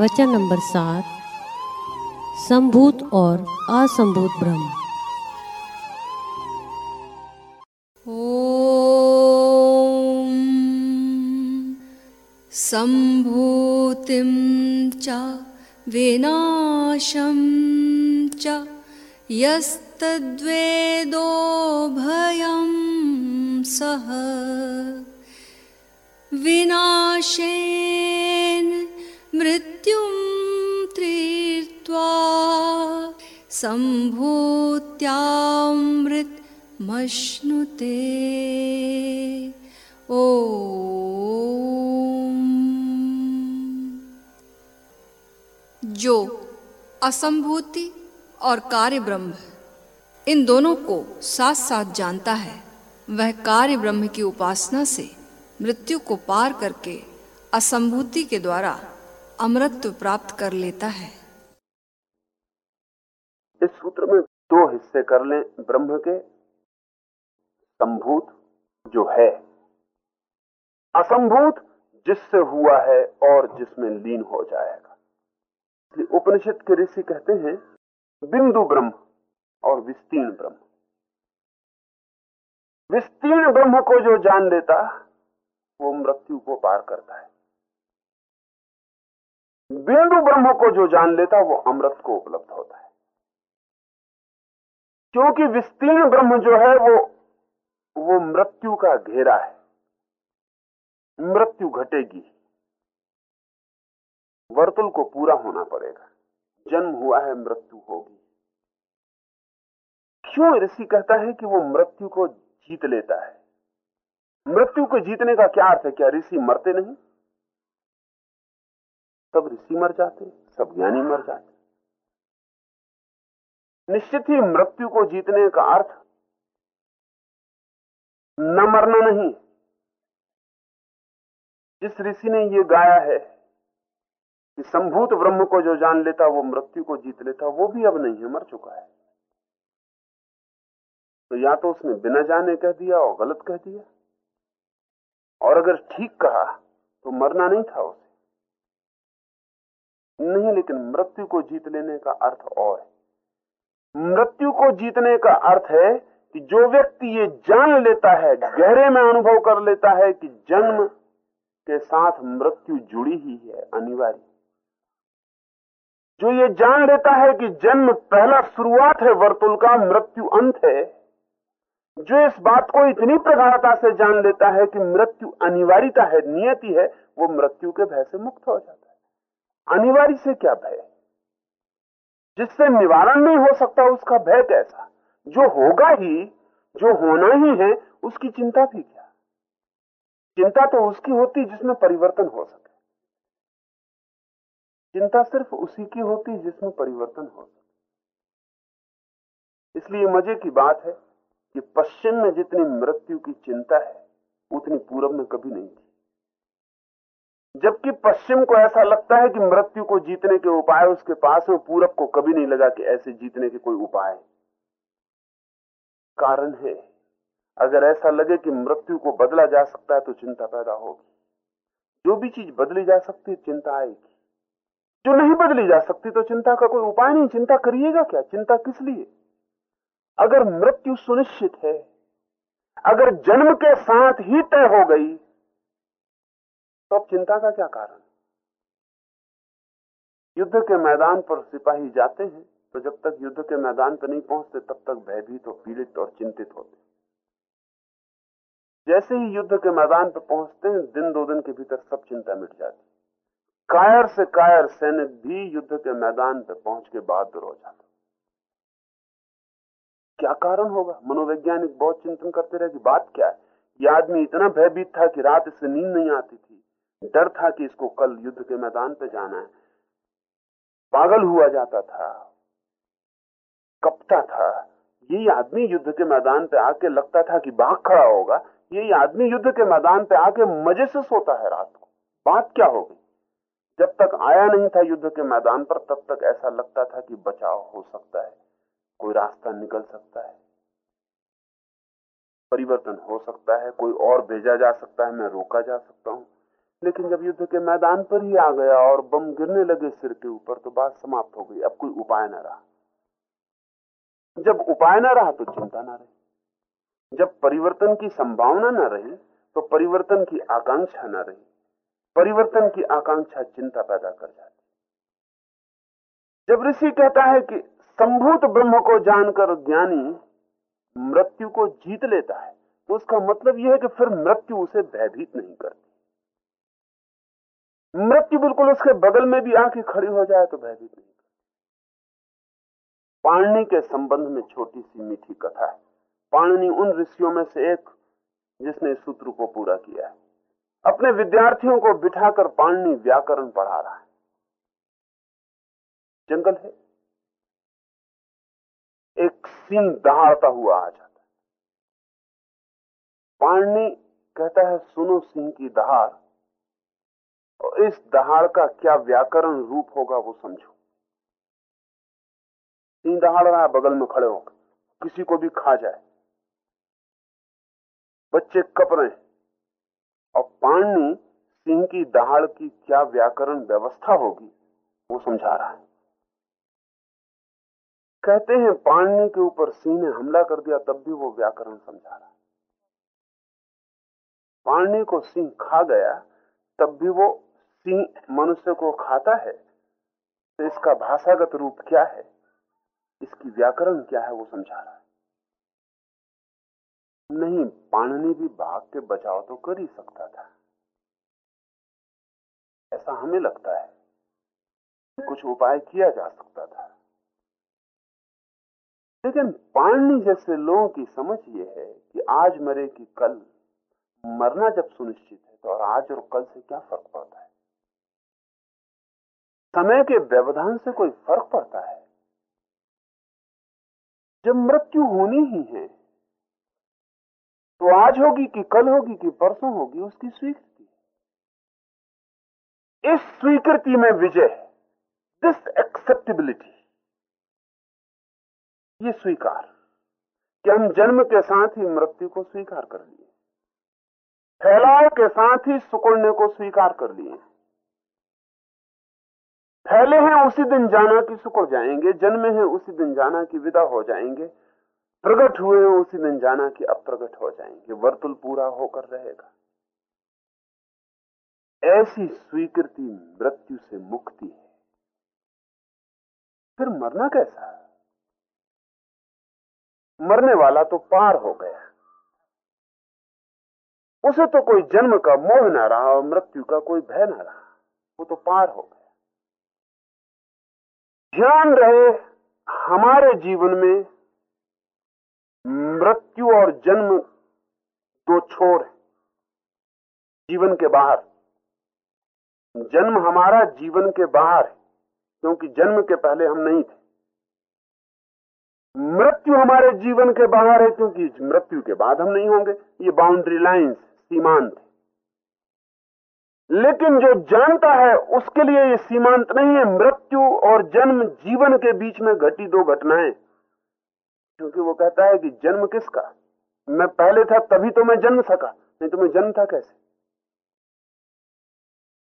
प्रवचन नंबर सात, संभूत और असंभूत ब्रह्म। सम्भूतिं च विनाशं च यस्तद्वेदो भयं सः विनाशेन मृत्युं तीर्त्वा सम्भूत्यामृतमश्नुते। ओ जो असंभूति और कार्य ब्रह्म इन दोनों को साथ साथ जानता है। वह कार्य ब्रह्म की उपासना से मृत्यु को पार करके असंभूति के द्वारा अमृत प्राप्त कर लेता है। इस सूत्र में दो हिस्से कर लें, ब्रह्म के संभूत जो है। असंभूत जिससे हुआ है और जिसमें लीन हो जाएगा। इसलिए उपनिषद के ऋषि कहते हैं, बिंदु ब्रह्म और विस्तीर्ण ब्रह्म। विस्तीर्ण ब्रह्म को जो जान लेता, वो मृत्यु को पार करता है। बिंदु ब्रह्म को जो जान लेता, वो अमृत को उपलब्ध होता है। क्योंकि विस्तीर्ण ब्रह्म जो है, वो वो मृत्यु का घेरा है। मृत्यु घटेगी। वर्तुल को पूरा होना पड़ेगा। जन्म हुआ है, मृत्यु होगी। क्यों ऋषि कहता है कि वो मृत्यु को जीत लेता है? मृत्यु को जीतने का क्या अर्थ है? क्या ऋषि मरते नहीं? सब ऋषि मर जाते, सब ज्ञानी मर जाते। निश्चित ही मृत्यु को जीतने का अर्थ न मरना नहीं। जिस ऋषि ने ये गाया है कि संभूत ब्रह्म को जो जान लेता, वो मृत्यु को जीत लेता, वो भी अब नहीं है, मर चुका है। तो या तो उसने बिना जाने कह दिया और गलत कह दिया। और अगर ठीक कहा तो मरना नहीं था उसे। नहीं, लेकिन मृत्यु को जीत लेने का अर्थ और है। मृत्यु को जीतने का अर्थ है कि जो व्यक्ति ये जान लेता है, गहरे में अनुभव कर लेता है कि जन्म के साथ मृत्यु जुड़ी ही है, अनिवार्य। जो ये जान लेता है कि जन्म पहला शुरुआत है, वर्तुल का मृत्यु अंत है, जो इस बात को इतनी प्रगाढ़ता से जान लेता है कि मृत्यु अनिवार्यता है, नियति है, वो मृत्यु के भय से मुक्त हो जाता है। अनिवार्य से क्या भय? जिससे निवारण नहीं हो सकता, उसका भय कैसा? जो होगा ही, जो होना ही है, उसकी चिंता भी क्या? चिंता तो उसकी होती जिसमें परिवर्तन हो सके। चिंता सिर्फ़ उसी की होती जिसमें परिवर्तन हो सके। इसलिए मज़े की बात है कि पश्चिम में जितनी मृत्यु की चिंता है, उतनी पूरब में कभी नहीं थी। जबकि पश्चिम को ऐसा लगता है कि मृत्यु को जीतने के उपाय उसके पास है पूरब को कभी नहीं लगा कि ऐसे जीतने के कोई उपाय कारण है, अगर ऐसा लगे कि मृत्यु को बदला जा सकता है तो चिंता पैदा होगी। जो भी चीज़ बदली जा सकती है, चिंता आएगी। जो नहीं बदली जा सकती तो चिंता का कोई उपाय नहीं। चिंता करिएगा क्या? चिंता किस लिए? अगर मृत्यु सुनिश्चित है, अगर जन्म के साथ ही तय हो गई तो अब चिंता का क्या कारण? युद्ध के मैदान पर सिपाही जाते हैं तो जब तक युद्ध के मैदान पर नहीं पहुँचते, तब तक भयभीत और पीड़ित और चिंतित होते जैसे ही युद्ध के मैदान पर पहुँचते हैं, दिन दो दिन के भीतर सब चिंता मिट जाती कायर से कायर सैनिक भी युद्ध के मैदान पर पहुँच के बहादुर हो जाता क्या कारण होगा? मनोवैज्ञानिक बहुत चिंतन करते रहे कि बात क्या है? ये आदमी इतना भयभीत था कि रात इससे नींद नहीं आती थी। डर था कि इसको कल युद्ध के मैदान पे जाना है। पागल हुआ जाता था कपता था। यही आदमी युद्ध के मैदान पे आके लगता था कि बाघ खड़ा होगा। यही आदमी युद्ध के मैदान पे आके मज़े से सोता है रात को। बात क्या होगी जब तक आया नहीं था युद्ध के मैदान पर, तब तक ऐसा लगता था कि बचाव हो सकता है। कोई रास्ता निकल सकता है। परिवर्तन हो सकता है। कोई और भेजा जा सकता है। मैं रोका जा सकता हूँ। लेकिन जब युद्ध के मैदान पर ही आ गया और बम गिरने लगे सिर के ऊपर तो बात समाप्त हो गई। अब कोई उपाय न रहा। जब उपाय न रहा तो चिंता न रही। जब परिवर्तन की संभावना न रही तो परिवर्तन की आकांक्षा न रही। परिवर्तन की आकांक्षा चिंता पैदा कर जाती जब ऋषि कहता है कि संभूत ब्रह्म को जानकर ज्ञानी मृत्यु को जीत लेता है तो उसका मतलब यह है कि फिर मृत्यु उसे भयभीत नहीं करती। मृत्यु बिल्कुल उसके बगल में भी आके खड़ी हो जाए तो भयभीत नहीं पाणनी के संबंध में छोटी सी मीठी कथा है। पाणनी उन ऋषियों में से एक, जिसने सूत्र को पूरा किया है। अपने विद्यार्थियों को बिठाकर पाणनी व्याकरण पढ़ा रहा है। जंगल है। एक सिंह दहाड़ता हुआ आ जाता है। पाणनी कहता है, सुनो सिंह की दहाड़ इस दहाड़ का क्या व्याकरण रूप होगा वो समझो। सिंह दहाड़ रहा बगल में खड़े होकर किसी को भी खा जाए। बच्चे कप रहे और पाणनी सिंह की दहाड़ की क्या व्याकरण व्यवस्था होगी वो समझा रहा है। कहते हैं पाणनी के ऊपर सिंह ने हमला कर दिया, तब भी वो व्याकरण समझा रहा है। पाणनी को सिंह खा गया, तब भी वो सिंह मनुष्य को खाता है तो इसका भाषागत रूप क्या है? इसकी व्याकरण क्या है वो समझा रहा है। नहीं, पाणनी भी भाग के बचाव तो कर ही सकता था। ऐसा हमें लगता है। कुछ उपाय किया जा सकता था। लेकिन पाणनी जैसे लोगों की समझ ये है कि आज मरे कि कल मरना जब सुनिश्चित है तो और आज और कल से क्या फ़र्क पड़ता है? समय के व्यवधान से कोई फ़र्क पड़ता है। जब मृत्यु होनी ही है तो आज होगी कि कल होगी कि परसों होगी, उसकी स्वीकृति। इस स्वीकृति में विजय दिस एक्सेप्टेबिलिटी ये स्वीकार कि हम जन्म के साथ ही मृत्यु को स्वीकार कर लिए। फैलाव के साथ ही सुकुड़ने को स्वीकार कर लिए। फैले हैं उसी दिन जाना कि सुकुड़ जाएँगे, जन्मे हैं उसी दिन जाना कि विदा हो जाएँगे, प्रकट हुए हैं उसी दिन जाना कि अब प्रकट हो जाएँगे, वर्तुल पूरा होकर रहेगा। ऐसी स्वीकृति मृत्यु से मुक्ति है। फिर मरना कैसा? मरने वाला तो पार हो गया। उसे तो कोई जन्म का मोह ना रहा और मृत्यु का कोई भय ना रहा, वो तो पार हो गया। ध्यान रहे हमारे जीवन में, मृत्यु और जन्म दो छोर है। जीवन के बाहर। जन्म हमारा जीवन के बाहर है, क्योंकि जन्म के पहले हम नहीं थे। मृत्यु हमारे जीवन के बाहर है, क्योंकि मृत्यु के बाद हम नहीं होंगे। ये बाउंड्री लाइंस सीमांत लेकिन जो जानता है, उसके लिए ये सीमांत नहीं है। मृत्यु और जन्म जीवन के बीच में घटी दो घटनाएँ। क्योंकि वो कहता है कि जन्म किसका? मैं पहले था, तभी तो मैं जन्म सका। नहीं तो मैं जन्म था कैसे?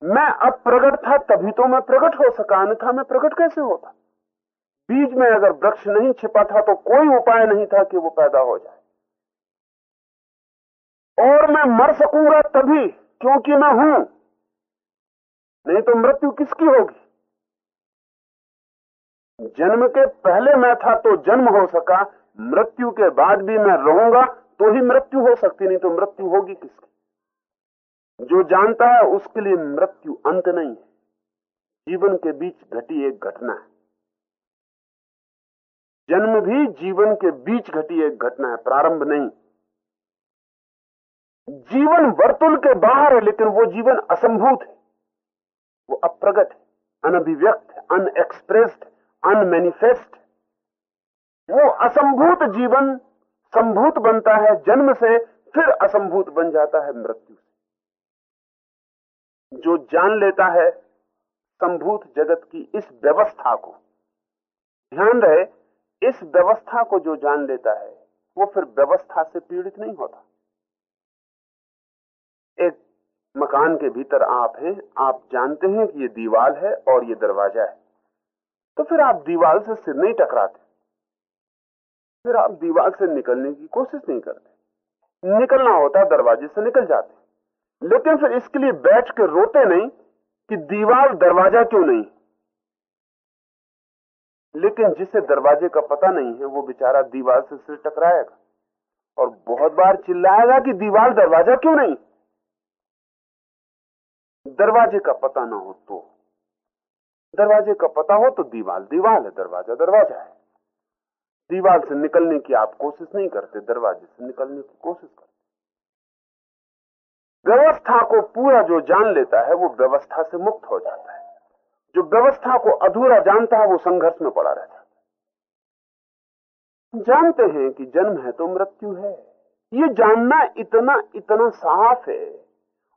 मैं अब प्रकट था, तभी तो मैं प्रकट हो सका। अन्यथा मैं प्रकट कैसे होता? बीज में अगर वृक्ष नहीं छिपा था तो कोई उपाय नहीं था कि वो पैदा हो जाए। और मैं मर सकूँगा तभी, क्योंकि मैं हूँ। नहीं तो मृत्यु किसकी होगी? जन्म के पहले मैं था तो जन्म हो सका, मृत्यु के बाद भी मैं रहूँगा तो ही मृत्यु हो सकती, नहीं तो मृत्यु होगी किसकी? जो जानता है उसके लिए मृत्यु अंत नहीं है। जीवन के बीच घटी एक घटना है। जन्म भी जीवन के बीच घटी एक घटना है, प्रारंभ नहीं। जीवन वर्तुल के बाहर है, लेकिन वो जीवन असंभूत है। वो अप्रगट है अनभिव्यक्त अनएक्सप्रेस्ड अनमेनिफेस्ट वो असंभूत जीवन संभूत बनता है, जन्म से फिर असंभूत बन जाता है मृत्यु से। जो जान लेता है संभूत जगत की इस व्यवस्था को, ध्यान रहे, इस व्यवस्था को जो जान लेता है, वो फिर व्यवस्था से पीड़ित नहीं होता। एक मकान के भीतर आप हैं, आप जानते हैं कि ये दीवाल है और ये दरवाज़ा है। तो फिर आप दीवाल से सिर नहीं टकराते। फिर आप दीवार से निकलने की कोशिश नहीं करते। निकलना होता दरवाजे से निकल जाते। लेकिन फिर इसके लिए बैठ के रोते नहीं कि दीवार दरवाज़ा क्यों नहीं? लेकिन जिसे दरवाजे का पता नहीं है, वो बेचारा दीवार से सिर टकराएगा। और बहुत बार चिल्लाएगा कि दीवार दरवाज़ा क्यों नहीं? दरवाजे का पता ना हो तो। दरवाजे का पता हो तो दीवार दीवाल है, दरवाज़ा दरवाज़ा है। दीवाल से निकलने की आप कोशिश नहीं करते, दरवाजे से निकलने की कोशिश करते। व्यवस्था को पूरा जो जान लेता है, वो व्यवस्था से मुक्त हो जाता है। जो व्यवस्था को अधूरा जानता है, वो संघर्ष में पड़ा रहता है। जानते हैं कि जन्म है तो मृत्यु है। ये जानना इतना इतना साफ़ है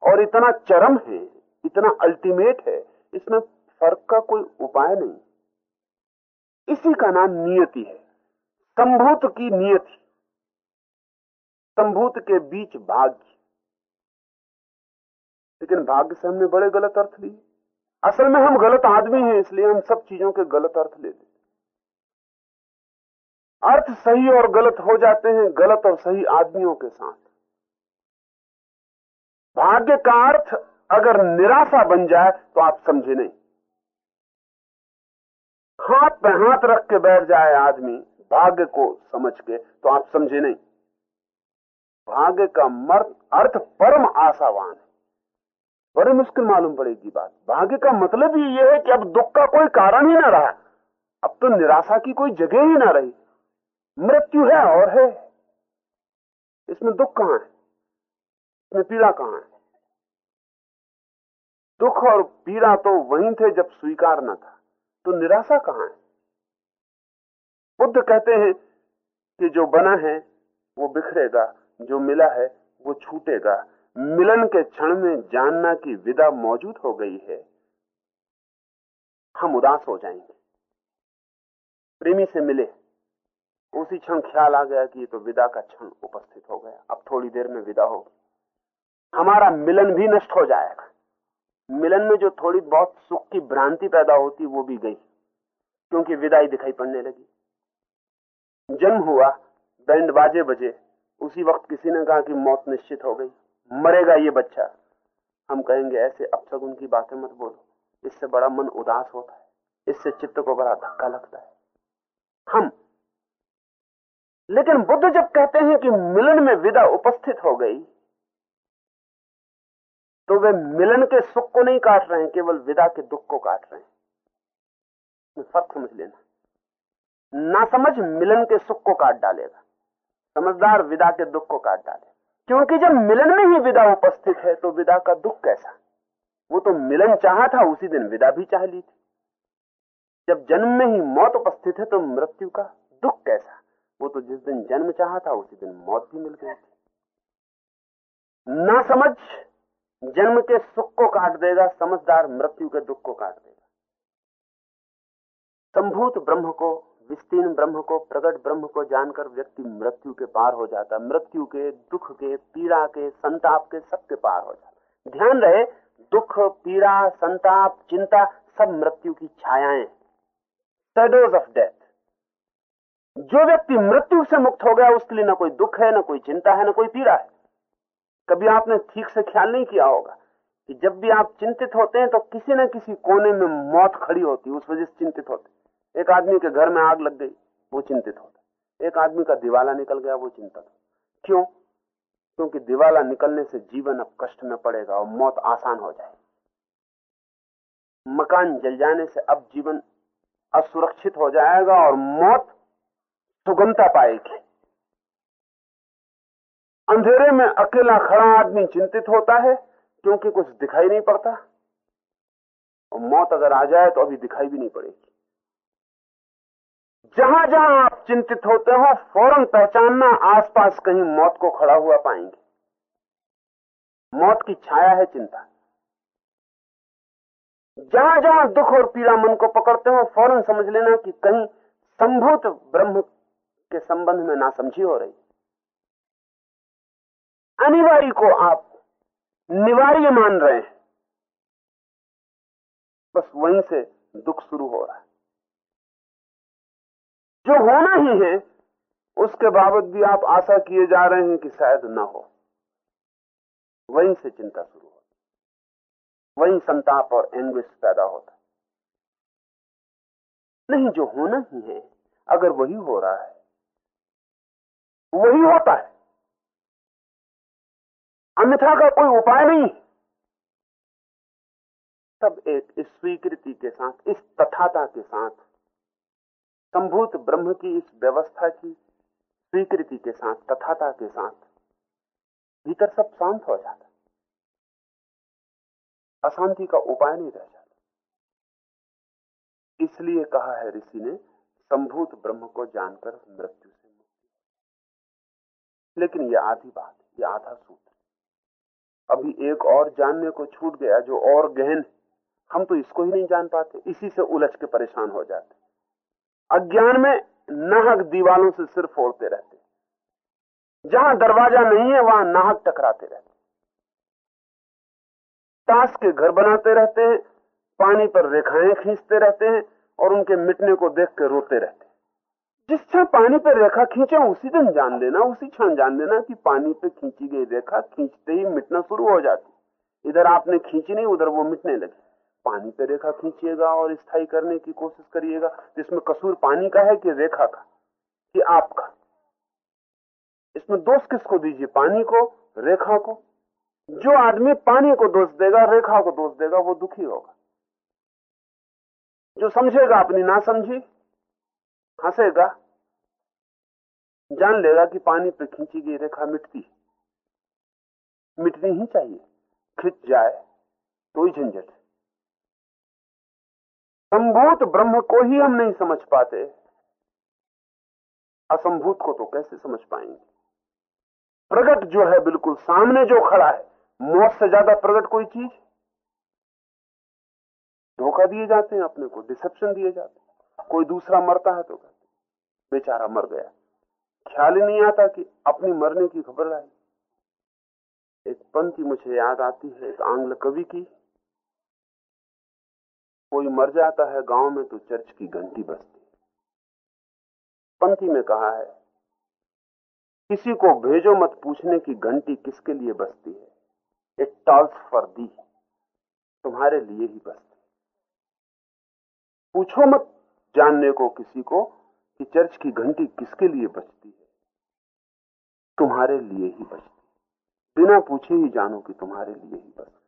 और इतना चरम है इतना अल्टीमेट है, इसमें फ़र्क का कोई उपाय नहीं। इसी का नाम नियति है, संभूत की नियति, संभूत के बीच भाग्य। लेकिन भाग्य से हमने बड़े गलत अर्थ लिए। असल में हम गलत आदमी हैं, इसलिए हम सब चीज़ों के गलत अर्थ लेते अर्थ सही और गलत हो जाते हैं, गलत और सही आदमियों के साथ। भाग्य का अर्थ अगर निराशा बन जाए तो आप समझे नहीं। हाथ पे हाथ रख के बैठ जाए आदमी, भाग्य को समझ के तो आप समझे नहीं। भाग्य का मर्द अर्थ परम आशावान है। बड़ी मुश्किल मालूम पड़ेगी बात। भाग्य का मतलब ही यह है कि अब दुख का कोई कारण ही ना रहा। अब तो निराशा की कोई जगह ही ना रही। मृत्यु है और है। इसमें दुख कहाँ है? इसमें पीड़ा कहाँ है? दुख और पीड़ा तो वहीं थे जब स्वीकार न था। तो निराशा कहाँ है? बुद्ध कहते हैं कि जो बना है, वो बिखरेगा, जो मिला है, वो छूटेगा। मिलन के क्षण में जानना की विदा मौजूद हो गई है। हम उदास हो जाएँगे। प्रेमी से मिले। उसी क्षण ख्याल आ गया कि ये तो विदा का क्षण उपस्थित हो गया। अब थोड़ी देर में विदा होगी। हमारा मिलन भी नष्ट हो जाएगा। मिलन में जो थोड़ी बहुत सुख की भ्रांति पैदा होती, वो भी गई, क्योंकि विदाई दिखाई पड़ने लगी। जन्म हुआ, बैंड बाजे बजे, उसी वक्त किसी ने कहा कि मौत निश्चित हो गई, मरेगा ये बच्चा। हम कहेंगे, ऐसे अब अपसगुन की बातें मत बोलो, इससे बड़ा मन उदास होता है, इससे चित्त को बड़ा धक्का लगता है। हम, लेकिन बुद्ध जब कहते हैं कि मिलन में विदा उपस्थित हो गई तो वे मिलन के सुख को नहीं काट रहे हैं, केवल विदा के दुख को काट रहे हैं। फ़र्क समझ लेना। ना समझ मिलन के सुख को काट डालेगा, समझदार विदा के दुख को काट डाले क्योंकि जब मिलन में ही विदा उपस्थित है तो विदा का दुख कैसा? वो तो मिलन चाहा था, उसी दिन विदा भी चाह ली थी। जब जन्म में ही मौत उपस्थित है तो मृत्यु का दुख कैसा? वो तो जिस दिन जन्म चाहा था, उसी दिन मौत भी मिल गई थी। ना समझ जन्म के सुख को काट देगा, समझदार मृत्यु के दुख को काट देगा। संभूत ब्रह्म को, विस्तीर्ण ब्रह्म को प्रकट ब्रह्म को जानकर व्यक्ति मृत्यु के पार हो जाता मृत्यु के, दुख के, पीड़ा के, संताप के सबके पार हो जाता ध्यान रहे, दुख, पीड़ा, संताप, चिंता सब मृत्यु की छायाएँ शेडोज ऑफ़ डेथ जो व्यक्ति मृत्यु से मुक्त हो गया, उसके लिए ना कोई दुख है, ना कोई चिंता है, ना कोई पीड़ा है। कभी आपने ठीक से ख्याल नहीं किया होगा कि जब भी आप चिंतित होते हैं तो किसी न किसी कोने में मौत खड़ी होती उस वजह से चिंतित होते एक आदमी के घर में आग लग गई, वो चिंतित होता एक आदमी का दिवाला निकल गया, वो चिंतित क्यों? क्योंकि दिवाला निकलने से जीवन अब कष्ट में पड़ेगा और मौत आसान हो जाएगी। मकान जल जाने से अब जीवन असुरक्षित हो जाएगा और मौत सुगमता पाएगी। अंधेरे में अकेला खड़ा आदमी चिंतित होता है, क्योंकि कुछ दिखाई नहीं पड़ता। और मौत अगर आ जाए तो अभी दिखाई भी नहीं पड़ेगी। जहाँ जहाँ आप चिंतित होते हो, फ़ौरन पहचानना आसपास कहीं मौत को खड़ा हुआ पाएँगे। मौत की छाया है चिंता। जहाँ जहाँ दुख और पीड़ा मन को पकड़ते हो, फ़ौरन समझ लेना कि कहीं संभूत ब्रह्म के संबंध में नासमझी हो रही अनिवार्य को आप निवार्य मान रहे हैं। बस वहीं से दुख शुरू हो रहा है। जो होना ही है, उसके बाबत भी आप आशा किए जा रहे हैं कि शायद ना हो। वहीं से चिंता शुरू होती वहीं संताप और एंग्विश पैदा होता नहीं, जो होना ही है, अगर वही हो रहा है, वही होता है। अन्यथा का कोई उपाय नहीं। तब एक स्वीकृति के साथ, इस तथाता के साथ, संभूत ब्रह्म की इस व्यवस्था की स्वीकृति के साथ, तथाता के साथ, भीतर सब शांत हो जाता। अशांति का उपाय नहीं रह जाता। इसलिए कहा है ऋषि ने, संभूत ब्रह्म को जानकर मृत्यु से मुक्ति। लेकिन यह आधी बात यह आधा सूत्र अभी एक और जानने को छूट गया जो और गहन हम तो इसको ही नहीं जान पाते, इसी से उलझ के परेशान हो जाते। अज्ञान में नाहक दीवालों से सिर फोड़ते रहते। जहाँ दरवाज़ा नहीं है, वहाँ नाहक टकराते रहते। ताश के घर बनाते रहते हैं, पानी पर रेखाएँ खींचते रहते हैं और उनके मिटने को देख के रोते रहते जिस क्षण पानी पर रेखा खींचे, उसी दिन जान लेना, उसी क्षण जान लेना कि पानी पे खींची गई रेखा खींचते ही मिटना शुरू हो जाती इधर आपने खींची नहीं, उधर वो मिटने लगी। पानी पे रेखा खींचिएगा और स्थायी करने की कोशिश करिएगा इसमें कसूर पानी का है कि रेखा का, कि आपका। इसमें दोष किसको दीजिए? पानी को, रेखा को। जो आदमी पानी को दोष देगा, रेखा को दोष देगा, वो दुखी होगा। जो समझेगा, अपनी ना समझी, हंसेगा जान लेगा कि पानी पे खींची गई रेखा मिटती है। मिटनी ही चाहिए। खिंच जाए तो ही झंझट संभूत ब्रह्म को ही हम नहीं समझ पाते। असंभूत को तो कैसे समझ पाएँगे? प्रगट जो है बिल्कुल सामने जो खड़ा है, मौत से ज़्यादा प्रगट कोई चीज़? धोखा दिए जाते हैं, अपने को डिसेप्शन दिए जाते हैं। कोई दूसरा मरता है तो कहते बेचारा मर गया। ख्याल ही नहीं आता कि अपनी मरने की खबर आई एक पंक्ति मुझे याद आती है, एक आंग्ल कवि की। कोई मर जाता है गाँव में तो चर्च की घंटी बजती। पंक्ति में कहा है, किसी को भेजो मत पूछने की घंटी किसके लिए बजती है। इट टॉल्स फॉर दी तुम्हारे लिए ही बजती। पूछो मत जानने को किसी को कि चर्च की घंटी किसके लिए बजती तुम्हारे लिए ही बचती। बिना पूछे ही जानो कि तुम्हारे लिए ही बजती